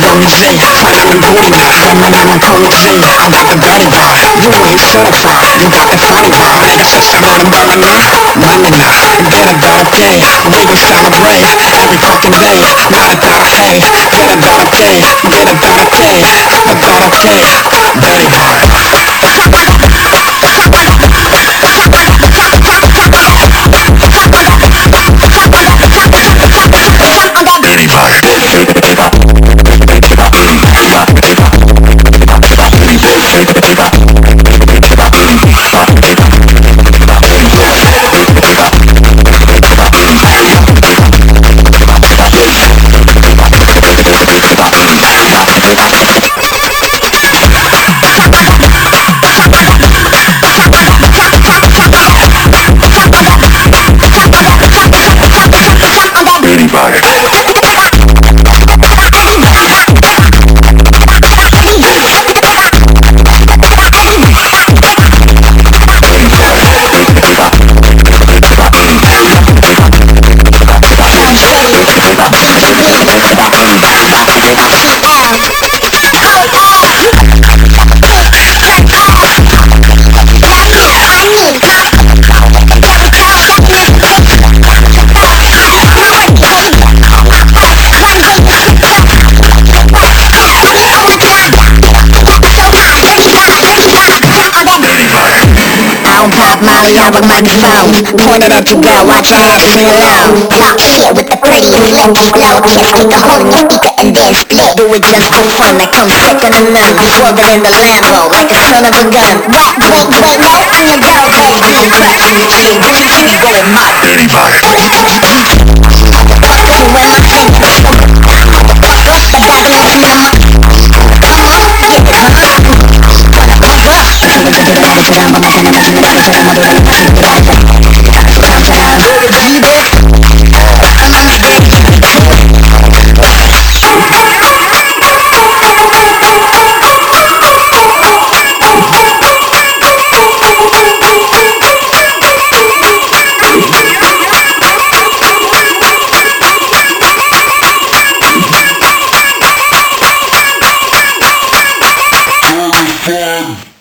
poetry I am embodiment of my own poetry I got the body bar, you ain't certified You got the body bar, nigga such a man money now Money and then I got a day We gon' celebrate every fucking day Not about a then I got a day I got a day, got a day Body bar Molly on the microphone, pointed at your girl, I drive me alone. Out here with the prettiest lip glow, let's a hole in your speaker and then split. Do it just for fun, I come second to none. Rubbing in the Lambo like a son of a gun. That boy, boy, no, and your girl goes too fast. it, chill, bring it, you go in my dirty body. When I think about the, the come on, get it on. Wanna up? Fun.